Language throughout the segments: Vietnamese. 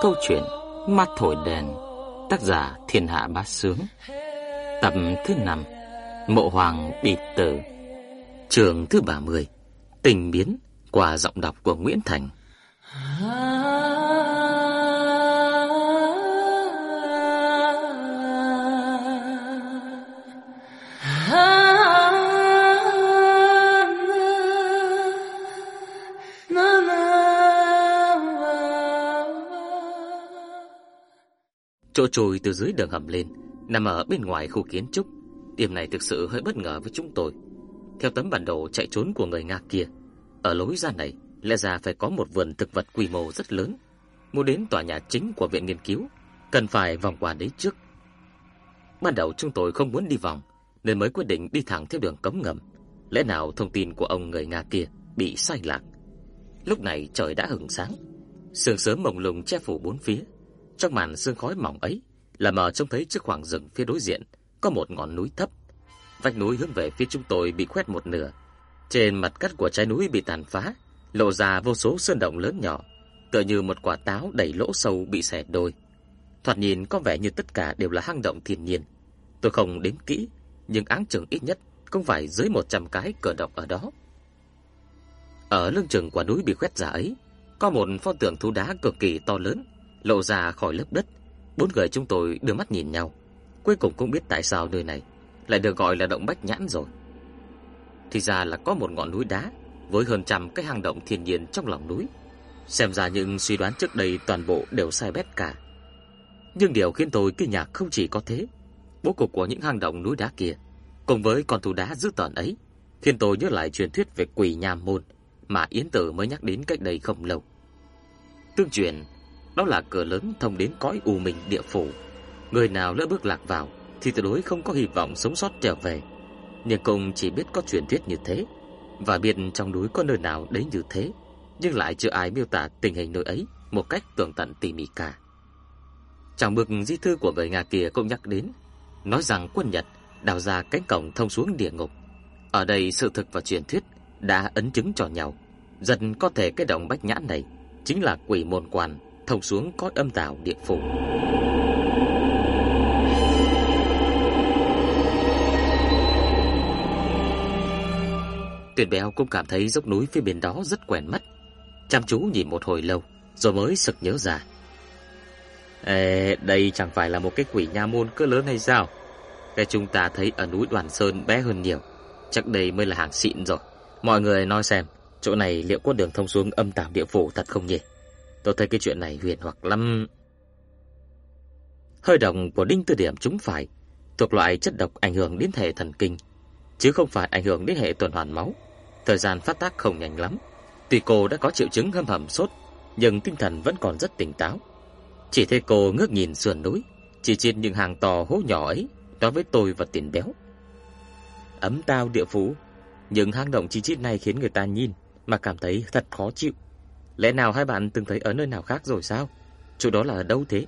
câu chuyện Mắt thổi đèn, Tác giả Thiên Hạ Bá Sướng. Tập thứ 5 Mộ Hoàng bị tử. Trường thứ 30 Tình biến, qua giọng đọc của Nguyễn Thành. À, Chỗ trồi từ dưới đường hầm lên, Nằm ở bên ngoài khu kiến trúc. Điểm này thực sự hơi bất ngờ với chúng tôi. Theo tấm bản đồ chạy trốn của người Nga kia, Ở lối ra này, Lẽ ra phải có một vườn thực vật quy mô rất lớn. Muốn đến tòa nhà chính của viện nghiên cứu, Cần phải vòng qua đấy trước. Ban đầu chúng tôi không muốn đi vòng, Nên mới quyết định đi thẳng theo đường cống ngầm. Lẽ nào thông tin của ông người Nga kia Bị sai lạc? Lúc này trời đã hửng sáng, Sương sớm mông lung che phủ bốn phía trong màn sương khói mỏng ấy, là mờ trông thấy trước khoảng rừng phía đối diện có một ngọn núi thấp. Vách núi hướng về phía chúng tôi bị khoét một nửa. Trên mặt cắt của trái núi bị tàn phá, lộ ra vô số sơn động lớn nhỏ, tựa như một quả táo đầy lỗ sâu bị xẻ đôi. Thoạt nhìn có vẻ như tất cả đều là hang động thiên nhiên. Tôi không đếm kỹ, nhưng áng chừng ít nhất cũng phải dưới 100 cái cờ độc ở đó. Ở lưng chừng quả núi bị khoét ra ấy, có một pho tượng thú đá cực kỳ to lớn, lộ ra khỏi lớp đất. Bốn người chúng tôi đưa mắt nhìn nhau, cuối cùng cũng biết tại sao nơi này lại được gọi là động Bách Nhãn rồi. Thì ra là có một ngọn núi đá với hơn trăm cái hang động thiên nhiên trong lòng núi. Xem ra những suy đoán trước đây toàn bộ đều sai bét cả. Nhưng điều khiến tôi kinh ngạc không chỉ có thế, bố cục của những hang động núi đá kia, cùng với con thú đá dữ tợn ấy, khiến tôi nhớ lại truyền thuyết về quỷ nham môn mà Yến Tử mới nhắc đến cách đây không lâu. Tương truyền, đó là cửa lớn thông đến cõi u minh địa phủ. Người nào lỡ bước lạc vào thì tuyệt đối không có hy vọng sống sót trở về. Nhưng cùng chỉ biết có truyền thuyết như thế và biết trong núi có nơi nào đấy như thế, nhưng lại chưa ai miêu tả tình hình nơi ấy một cách tường tận tỉ mỉ cả. Trong bức di thư của người Nga kia cũng nhắc đến, nói rằng quân Nhật đào ra cánh cổng thông xuống địa ngục. Ở đây sự thực và truyền thuyết đã ấn chứng cho nhau, dần có thể cái động bách nhãn này chính là quỷ môn quan thông xuống cõi âm tào địa phủ. Tuyệt béo cũng cảm thấy dốc núi phía bên đó rất quen mắt. Chăm chú nhìn một hồi lâu, rồi mới sực nhớ ra. Ê, đây chẳng phải là một cái quỷ nha môn cỡ lớn hay sao? Cái chúng ta thấy ở núi Đoàn Sơn bé hơn nhiều. Chắc đây mới là hàng xịn rồi. Mọi người nói xem, chỗ này liệu có đường thông xuống âm tào địa phủ thật không nhỉ? Tôi thấy cái chuyện này huyền hoặc lắm. Hơi độc của đinh tư điểm chúng phải thuộc loại chất độc ảnh hưởng đến hệ thần kinh, chứ không phải ảnh hưởng đến hệ tuần hoàn máu. Thời gian phát tác không nhanh lắm. Tuy cô đã có triệu chứng hâm hầm sốt, nhưng tinh thần vẫn còn rất tỉnh táo. Chỉ thấy cô ngước nhìn sườn núi, chỉ trên những hàng tò hố nhỏ ấy, đối với tôi và tiền béo. Ấm tao địa phủ, những hang động chi chít này khiến người ta nhìn mà cảm thấy thật khó chịu. Lẽ nào hai bạn từng thấy ở nơi nào khác rồi sao? Chỗ đó là ở đâu thế?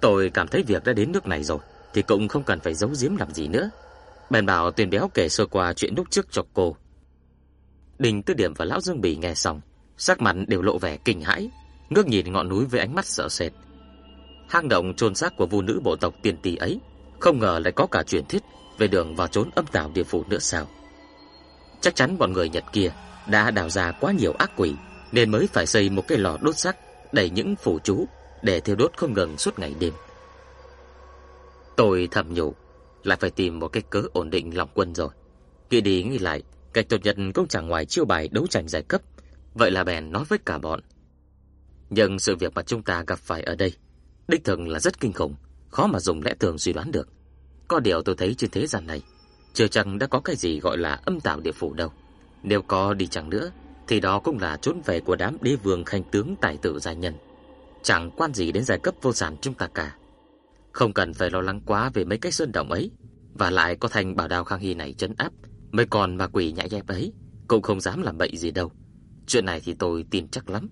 Tôi cảm thấy việc đã đến nước này rồi thì cũng không cần phải giấu giếm làm gì nữa. Bèn bảo Tuyền Béo kể sơ qua chuyện lúc trước cho cô. Đình Tư Điểm và lão Dương Bỉ nghe xong, sắc mặt đều lộ vẻ kinh hãi, ngước nhìn ngọn núi với ánh mắt sợ sệt. Hang động chôn xác của vu nữ bộ tộc tiên tỷ ấy, không ngờ lại có cả truyền thuyết về đường vào trốn âm tào địa phủ nữa sao? Chắc chắn bọn người Nhật kia đã đào ra quá nhiều ác quỷ nên mới phải xây một cái lò đốt xác đầy những phù chú để thiêu đốt không ngừng suốt ngày đêm. Tôi thầm nhủ, lại phải tìm một cái cớ ổn định lòng quân rồi. Nghĩ đi nghĩ lại, cách tốt nhất cũng chẳng ngoài chiêu bài đấu tranh giai cấp, vậy là bèn nói với cả bọn. Nhưng sự việc mà chúng ta gặp phải ở đây, đích thực là rất kinh khủng, khó mà dùng lẽ thường suy đoán được. Có điều tôi thấy trên thế gian này, chưa chăng đã có cái gì gọi là âm tạo địa phủ đâu. Nếu có đi chẳng nữa, thì đó cũng là trốn về của đám đế vương khanh tướng tài tử gia nhân. Chẳng quan gì đến giai cấp vô sản chúng ta cả. Không cần phải lo lắng quá về mấy cái sơn động ấy, và lại có thành bảo đào khang hy này trấn áp, mấy con mà quỷ nhãi nhép ấy cũng không dám làm bậy gì đâu. Chuyện này thì tôi tin chắc lắm,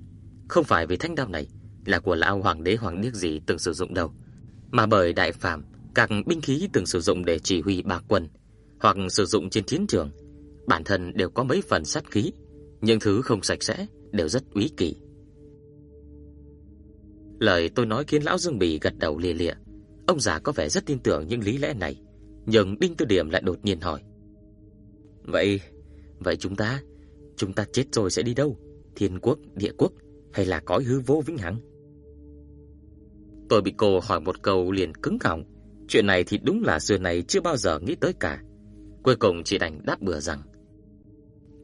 không phải vì thanh đao này là của lão hoàng đế hoàng điếc gì từng sử dụng đâu, mà bởi đại phàm các binh khí từng sử dụng để chỉ huy bạc quân hoặc sử dụng trên chiến trường, bản thân đều có mấy phần sát khí những thứ không sạch sẽ đều rất úy kỷ. Lời tôi nói khiến lão Dương Bì gật đầu lìa lịa. Ông già có vẻ rất tin tưởng những lý lẽ này, nhưng Đinh Tư Điểm lại đột nhiên hỏi: "Vậy, vậy chúng ta, chúng ta chết rồi sẽ đi đâu? Thiên quốc, địa quốc hay là cõi hư vô vĩnh hằng?" Tôi bị cô hỏi một câu liền cứng họng. Chuyện này thì đúng là xưa này chưa bao giờ nghĩ tới cả. Cuối cùng chỉ đành đáp bừa rằng: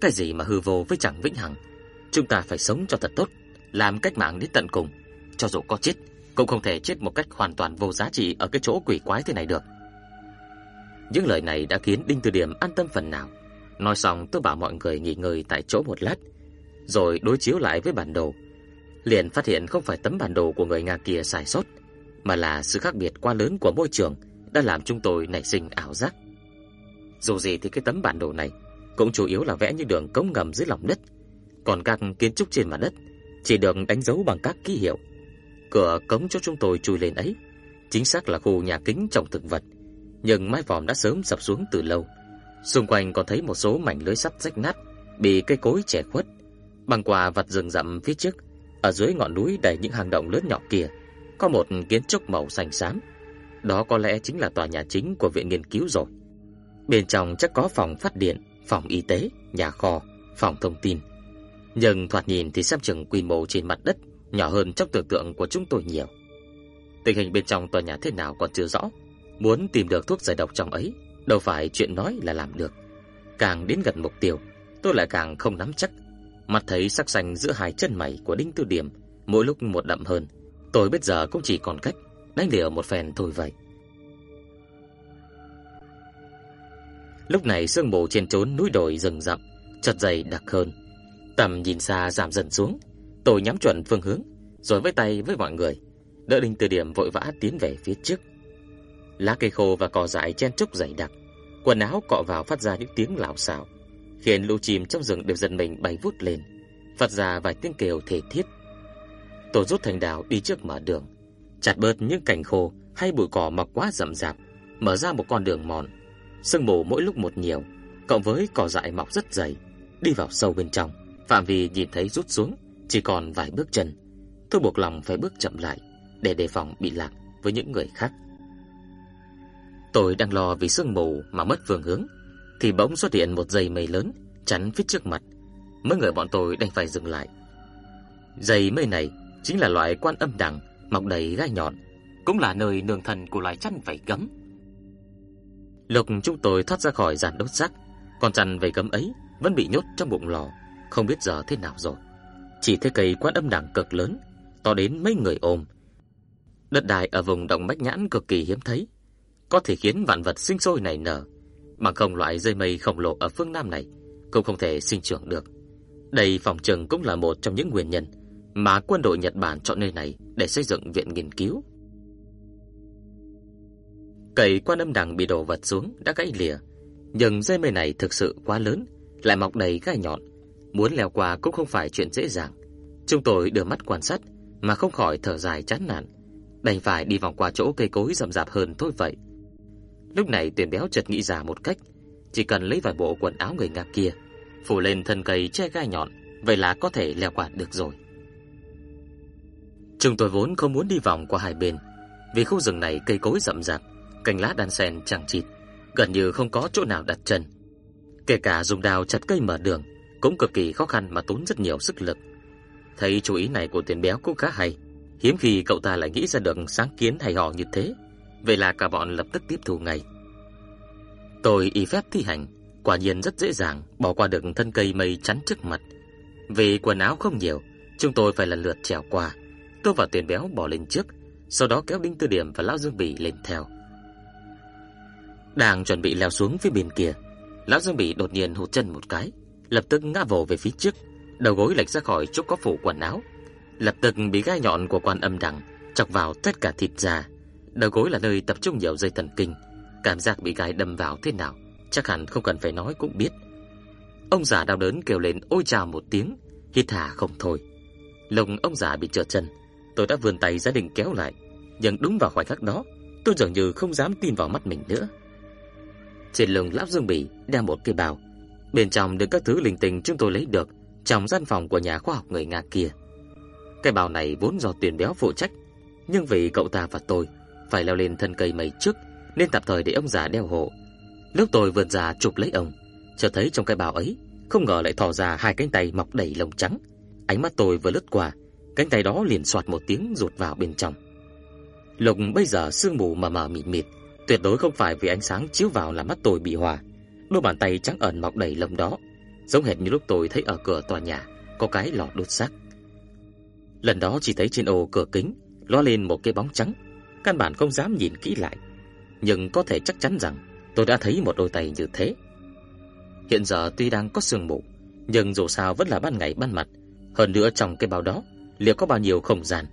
"Cái gì mà hư vô với chẳng vĩnh hằng, chúng ta phải sống cho thật tốt, làm cách mạng đến tận cùng." cho dù có chết cũng không thể chết một cách hoàn toàn vô giá trị ở cái chỗ quỷ quái thế này được. Những lời này đã khiến Đinh Từ Điểm an tâm phần nào. Nói xong tôi bảo mọi người nghỉ ngơi tại chỗ một lát, rồi đối chiếu lại với bản đồ. Liền phát hiện không phải tấm bản đồ của người Nga kia sai sót, mà là sự khác biệt quá lớn của môi trường đã làm chúng tôi nảy sinh ảo giác. Dù gì thì cái tấm bản đồ này cũng chủ yếu là vẽ những đường cống ngầm dưới lòng đất, còn các kiến trúc trên mặt đất chỉ được đánh dấu bằng các ký hiệu Cửa cống cho chúng tôi chui lên ấy, chính xác là khu nhà kính trồng thực vật, nhưng mái vòm đã sớm sập xuống từ lâu. Xung quanh còn thấy một số mảnh lưới sắt rách nát, bị cây cối che khuất. Băng qua vặt rừng rậm phía trước, ở dưới ngọn núi đầy những hang động lớn nhỏ kia, có một kiến trúc màu xanh xám. Đó có lẽ chính là tòa nhà chính của viện nghiên cứu rồi. Bên trong chắc có phòng phát điện, phòng y tế, nhà kho, phòng thông tin. Nhưng thoạt nhìn thì xem chừng quy mô trên mặt đất nhỏ hơn trong tưởng tượng của chúng tôi nhiều. Tình hình bên trong tòa nhà thế nào còn chưa rõ, muốn tìm được thuốc giải độc trong ấy, đâu phải chuyện nói là làm được. Càng đến gần mục tiêu, tôi lại càng không nắm chắc. Mặt thấy sắc xanh giữa hai chân mày của Đinh Tư Điểm mỗi lúc một đậm hơn, tôi bây giờ cũng chỉ còn cách đánh liều một phen thôi vậy. Lúc này sương mù trên trốn núi đồi rừng rậm chợt dày đặc hơn, tầm nhìn xa giảm dần xuống, Tôi nhắm chuẩn phương hướng, rồi với tay với mọi người, đỡ Đinh Từ Điểm vội vã tiến về phía trước. Lá cây khô và cỏ dại chen chúc dày đặc, quần áo cọ vào phát ra những tiếng lạo xạo, khiến lũ chim trong rừng đều dần mình bay vút lên, phát ra vài tiếng kêu thể thiết. Tôi rút thành đào đi trước mở đường, chặt bớt những cành khô hay bụi cỏ mọc quá rậm rạp, mở ra một con đường mòn. Sương mù mỗi lúc một nhiều, cộng với cỏ dại mọc rất dày, đi vào sâu bên trong, phạm vi nhìn thấy rút xuống chỉ còn vài bước chân, tôi buộc lòng phải bước chậm lại để đề phòng bị lạc với những người khác. Tôi đang lo vì sương mù mà mất phương hướng thì bỗng xuất hiện một dây mây lớn chắn phía trước mặt. Mấy người bọn tôi đành phải dừng lại. Dây mây này chính là loại quan âm đằng mọc đầy gai nhọn, cũng là nơi nương thần của loài chăn vảy gấm. Lúc chúng tôi thoát ra khỏi giàn đốt xác, con chằn về gấm ấy vẫn bị nhốt trong bụng lò, không biết giờ thế nào rồi. Chỉ thấy cây quan âm đẳng cực lớn, to đến mấy người ôm. Đất đai ở vùng động Bách Nhãn cực kỳ hiếm thấy, có thể khiến vạn vật sinh sôi nảy nở, bằng không loại dây mây khổng lồ ở phương Nam này cũng không thể sinh trưởng được. Đây phòng trừng cũng là một trong những nguyên nhân mà quân đội Nhật Bản chọn nơi này để xây dựng viện nghiên cứu. Cây quan âm đằng bị đổ vật xuống đã gãy lìa, nhưng dây mây này thực sự quá lớn, lại mọc đầy gai nhọn, Muốn leo qua cũng không phải chuyện dễ dàng. Chúng tôi đưa mắt quan sát mà không khỏi thở dài chán nản, đành phải đi vòng qua chỗ cây cối rậm rạp hơn thôi vậy. Lúc này Tiền Béo chợt nghĩ ra một cách, chỉ cần lấy vài bộ quần áo người ngạc kia, phủ lên thân cây che gai nhọn, vậy là có thể leo qua được rồi. Chúng tôi vốn không muốn đi vòng qua hai bên, vì khu rừng này cây cối rậm rạp, cành lá đan xen chằng chịt, gần như không có chỗ nào đặt chân. Kể cả dùng đào chặt cây mở đường, cũng cực kỳ khó khăn mà tốn rất nhiều sức lực. Thấy chú ý này của tiền béo cũng khá hay, hiếm khi cậu ta lại nghĩ ra được sáng kiến hay ho như thế, vậy là cả bọn lập tức tiếp thu ngay. Tôi y phép thi hành, quả nhiên rất dễ dàng bỏ qua được thân cây mây chắn trước mặt. Vì quần áo không nhiều, chúng tôi phải lần lượt trèo qua. Tôi và tiền béo bỏ lên trước, sau đó kéo Đinh Tư Điểm và Lão Dương Bỉ lên theo. Đang chuẩn bị leo xuống phía bên kia, Lão Dương Bỉ đột nhiên hụt chân một cái, lập tức ngã vồ về phía trước, đầu gối lệch ra khỏi chỗ có phủ quần áo, lập tức bị gai nhọn của quan âm đằng chọc vào tất cả thịt da. Đầu gối là nơi tập trung nhiều dây thần kinh, cảm giác bị gai đâm vào thế nào, chắc hẳn không cần phải nói cũng biết. Ông già đau đớn kêu lên ôi chào một tiếng, hít hà không thôi. Lồng ông già bị trượt chân, tôi đã vươn tay ra định kéo lại, nhưng đúng vào khoảnh khắc đó, tôi dường như không dám tin vào mắt mình nữa. Trên lưng lão Dương Bỉ đeo một cái bao, Bên trong được các thứ linh tinh chúng tôi lấy được trong gian phòng của nhà khoa học người Nga kia. Cái bào này vốn do tiền béo phụ trách, nhưng vì cậu ta và tôi phải leo lên thân cây mây trước nên tạm thời để ông già đeo hộ. Lúc tôi vượt ra chụp lấy ông, chợt thấy trong cái bào ấy không ngờ lại thò ra hai cánh tay mọc đầy lông trắng. Ánh mắt tôi vừa lướt qua, cánh tay đó liền xoạt một tiếng rụt vào bên trong. Lục bây giờ sương mù mờ mờ mịt mịt, tuyệt đối không phải vì ánh sáng chiếu vào làm mắt tôi bị hòa. Đôi bàn tay trắng ẩn mọc đầy lông đó, giống hệt như lúc tôi thấy ở cửa tòa nhà có cái lò đốt xác. Lần đó chỉ thấy trên ô cửa kính ló lên một cái bóng trắng, căn bản không dám nhìn kỹ lại, nhưng có thể chắc chắn rằng tôi đã thấy một đôi tay như thế. Hiện giờ tuy đang có sương mù, nhưng dù sao vẫn là ban ngày ban mặt, hơn nữa trong cái bao đó liệu có bao nhiêu không gian,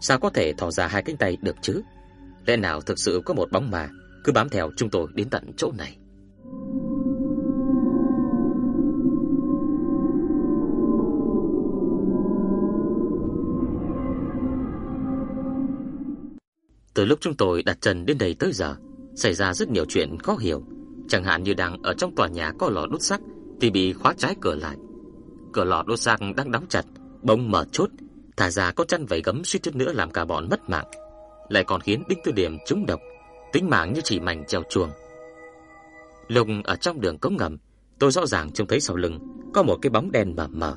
sao có thể thò ra hai cánh tay được chứ? Lẽ nào thực sự có một bóng ma cứ bám theo chúng tôi đến tận chỗ này? Từ lúc chúng tôi đặt chân đến đây tới giờ, xảy ra rất nhiều chuyện khó hiểu, chẳng hạn như đang ở trong tòa nhà có lò đốt sắt thì bị khóa trái cửa lại. Cửa lò đốt sắt đang đóng chặt, bỗng mở chốt, thả ra có chăn vảy gấm suýt chút nữa làm cả bọn mất mạng, lại còn khiến Đinh Tư Điểm trúng độc, tính mạng như chỉ mảnh treo chuồng. Lục ở trong đường cống ngầm, tôi rõ ràng trông thấy sau lưng có một cái bóng đen mờ mờ.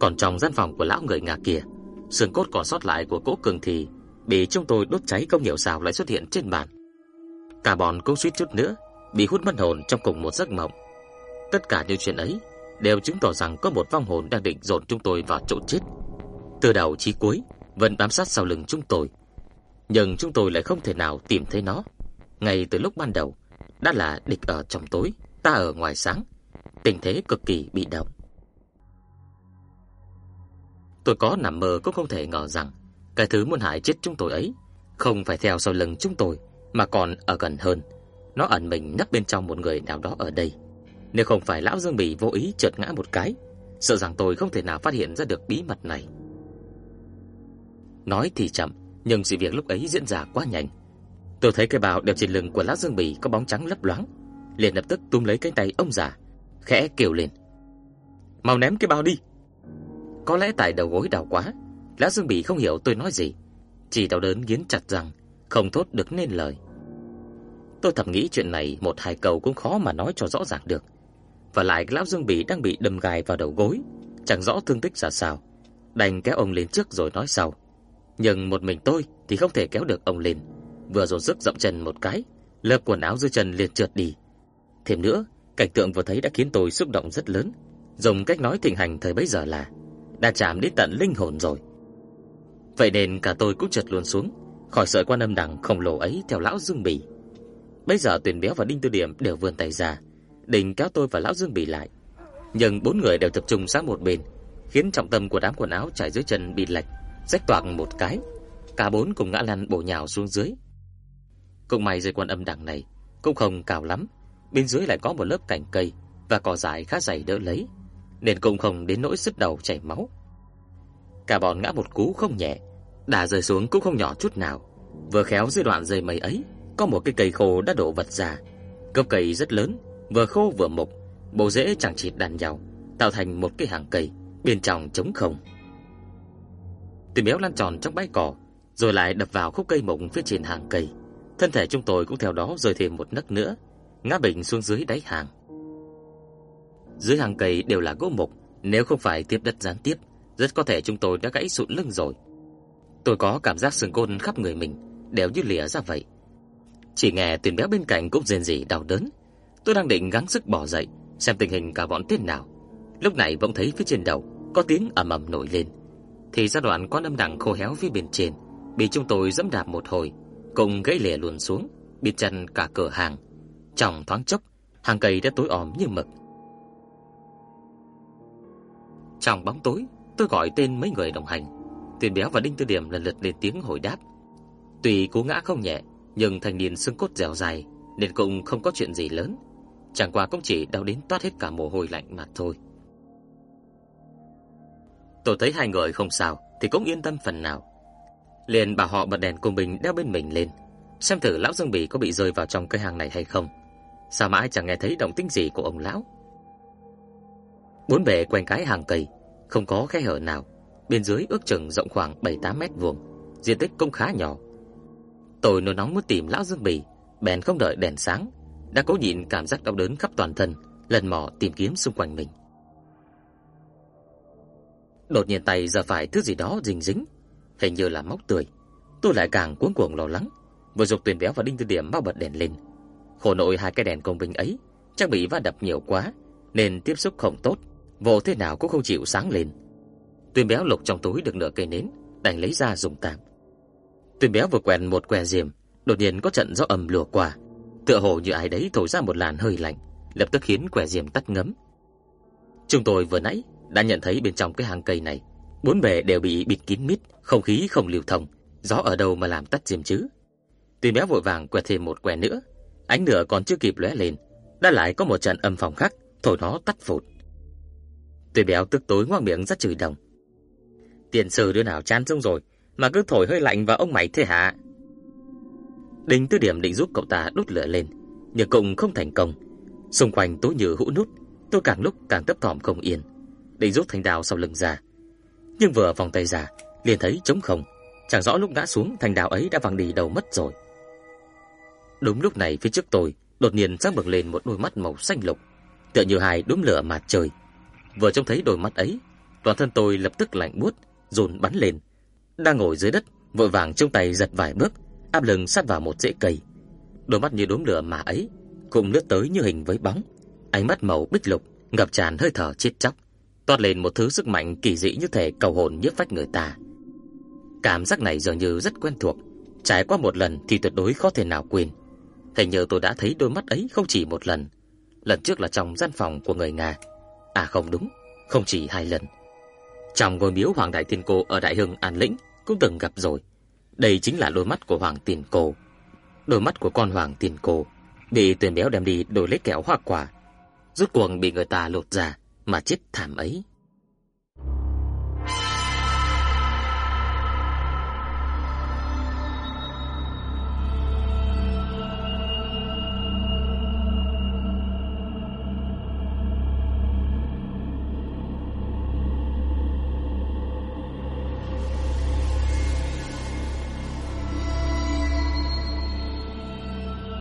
Còn trong gian phòng của lão người Nga kia, xương cốt còn sót lại của cố cường thì bị chúng tôi đốt cháy không hiểu sao lại xuất hiện trên bàn. Cả bọn cũng suýt chút nữa bị hút mất hồn trong cùng một giấc mộng. Tất cả những chuyện ấy đều chứng tỏ rằng có một vong hồn đang định dồn chúng tôi vào chỗ chết. Từ đầu chí cuối vẫn bám sát sau lưng chúng tôi, nhưng chúng tôi lại không thể nào tìm thấy nó. Ngay từ lúc ban đầu, đã là địch ở trong tối, ta ở ngoài sáng, tình thế cực kỳ bị động. Tôi có nằm mơ cũng không thể ngờ rằng cái thứ muốn hại chết chúng tôi ấy không phải theo sau lưng chúng tôi mà còn ở gần hơn. Nó ẩn mình nấp bên trong một người nào đó ở đây. Nếu không phải lão Dương Bỉ vô ý trượt ngã một cái, sợ rằng tôi không thể nào phát hiện ra được bí mật này. Nói thì chậm, nhưng sự việc lúc ấy diễn ra quá nhanh. Tôi thấy cái bào đeo trên lưng của lão Dương Bỉ có bóng trắng lấp loáng, liền lập tức túm lấy cánh tay ông già, khẽ kêu lên: "Mau ném cái bao đi!" Có lẽ tại đầu gối đau quá, lão Dương Bỉ không hiểu tôi nói gì, chỉ đau đớn nghiến chặt răng, không thốt được nên lời. Tôi thầm nghĩ chuyện này một hai câu cũng khó mà nói cho rõ ràng được. Và lại lão Dương Bỉ đang bị đâm gài vào đầu gối, chẳng rõ thương tích ra sao, đành kéo ông lên trước rồi nói sau. Nhưng một mình tôi thì không thể kéo được ông lên, vừa dồn sức dậm chân một cái, lớp quần áo dưới chân liền trượt đi. Thêm nữa, cảnh tượng vừa thấy đã khiến tôi xúc động rất lớn, dùng cách nói thịnh hành thời bấy giờ là đã chạm đến tận linh hồn rồi. Vậy nên cả tôi cũng trượt luôn xuống, khỏi sợi quan âm đằng khổng lồ ấy theo lão Dương Bỉ. Bây giờ Tuyền Béo và Đinh Tư Điểm đều vươn tay ra, định kéo tôi và lão Dương Bỉ lại. Nhưng bốn người đều tập trung sát một bên, khiến trọng tâm của đám quần áo trải dưới chân bị lệch, rách toạc một cái. Cả bốn cùng ngã lăn bổ nhào xuống dưới. Cũng may dây quan âm đằng này cũng không cao lắm, bên dưới lại có một lớp cành cây và cỏ dại khá dày đỡ lấy, nên cũng không đến nỗi sứt đầu chảy máu. Cả bọn ngã một cú không nhẹ, đà rơi xuống cũng không nhỏ chút nào. Vừa khéo dưới đoạn dây mây ấy, có một cái cây khô đã đổ vật ra. Gốc cây rất lớn, vừa khô vừa mục, bộ rễ chẳng chịt đàn nhau, tạo thành một cái hàng cây, bên trong trống không. Từ béo lăn tròn trong bãi cỏ, rồi lại đập vào khúc cây mộng phía trên hàng cây. Thân thể chúng tôi cũng theo đó rơi thêm một nấc nữa, ngã bệnh xuống dưới đáy hàng. Dưới hàng cây đều là gỗ mục, nếu không phải tiếp đất gián tiếp, rất có thể chúng tôi đã gãy sụn lưng rồi. Tôi có cảm giác sừng côn khắp người mình đều như lìa ra vậy. Chỉ nghe tiền béo bên cạnh cũng rên rỉ đau đớn. Tôi đang định gắng sức bỏ dậy, xem tình hình cả bọn thế nào. Lúc này bỗng thấy phía trên đầu có tiếng ầm ầm nổi lên. Thì ra đoạn con âm đằng khô héo phía bên trên, bị chúng tôi dẫm đạp một hồi, cùng gãy lìa luồn xuống, bị chân cả cửa hàng. Trong thoáng chốc, hàng cây đã tối om như mực. Trong bóng tối, tôi gọi tên mấy người đồng hành. Tuyền béo và Đinh Tư Điểm lần lượt lên tiếng hồi đáp. Tuy cú ngã không nhẹ, nhưng thành niên xương cốt dẻo dài nên cũng không có chuyện gì lớn, chẳng qua cũng chỉ đau đến toát hết cả mồ hôi lạnh mà thôi. Tôi thấy hai người không sao thì cũng yên tâm phần nào. Liền bảo họ bật đèn cùng mình đeo bên mình lên, xem thử lão Dương Bỉ có bị rơi vào trong cây hàng này hay không. Sao mãi chẳng nghe thấy động tĩnh gì của ông lão. Bốn bề quanh cái hàng cây, không có khe hở nào, bên dưới ước chừng rộng khoảng 7-8 mét vuông, diện tích cũng khá nhỏ. Tôi nôn nóng muốn tìm lão Dương Bỉ, bèn không đợi đèn sáng, đã cố nhịn cảm giác đau đớn khắp toàn thân, lần mò tìm kiếm xung quanh mình. Đột nhiên tay giờ phải thứ gì đó dính dính, hình như là móc tươi. Tôi lại càng cuống cuồng lo lắng, vừa dục tuyển béo và đinh tư điểm bao bật đèn lên. Khổ nội hai cái đèn công binh ấy chắc bị va đập nhiều quá nên tiếp xúc không tốt, vô thế nào cũng không chịu sáng lên. Tuyển béo lục trong túi được nửa cây nến, đành lấy ra dùng tạm. Tuyển béo vừa quen một que diềm, đột nhiên có trận gió ầm lùa qua, tựa hồ như ai đấy thổi ra một làn hơi lạnh, lập tức khiến que diềm tắt ngấm. Chúng tôi vừa nãy đã nhận thấy bên trong cái hàng cây này, bốn bề đều bị bịt kín mít, không khí không lưu thông, gió ở đâu mà làm tắt diêm chứ? Tuy béo vội vàng quẹt thêm một que nữa, ánh lửa còn chưa kịp lóe lên, đã lại có một trận âm phòng khác, thổi nó tắt phụt. Tuy béo tức tối ngoác miệng rất chửi đồng. Tiền sử đứa nào chán xong rồi, mà cứ thổi hơi lạnh vào ông mày thế hả? Đinh Tư Điểm định giúp cậu ta đốt lửa lên, nhưng cũng không thành công. Xung quanh tối như hũ nút, tôi càng lúc càng tấp thỏm không yên, định rút thanh đao sau lưng ra. Nhưng vừa vòng tay ra, liền thấy trống không, chẳng rõ lúc ngã xuống thanh đao ấy đã văng đi đầu mất rồi. Đúng lúc này phía trước tôi, đột nhiên sáng bừng lên một đôi mắt màu xanh lục, tựa như hai đốm lửa mặt trời. Vừa trông thấy đôi mắt ấy, toàn thân tôi lập tức lạnh buốt, run bắn lên. Đang ngồi dưới đất, vội vàng trong tay giật vài bước, áp lưng sát vào một rễ cây. Đôi mắt như đốm lửa mà ấy, cùng lướt tới như hình với bóng, ánh mắt màu bích lục, ngập tràn hơi thở chết chóc, toát lên một thứ sức mạnh kỳ dị như thể cầu hồn nhiếp phách người ta. Cảm giác này dường như rất quen thuộc, trải qua một lần thì tuyệt đối khó thể nào quên. Hình như tôi đã thấy đôi mắt ấy không chỉ một lần. Lần trước là trong gian phòng của người Nga. À không đúng, không chỉ hai lần. Trong ngôi miếu Hoàng Đại Tiên Cô ở Đại Hưng An Lĩnh cũng từng gặp rồi. Đây chính là đôi mắt của Hoàng Tiền Cô. Đôi mắt của con Hoàng Tiền Cô bị tuyển béo đem đi đổi lấy kẹo hoa quả. Rốt cuộc bị người ta lột ra mà chết thảm ấy.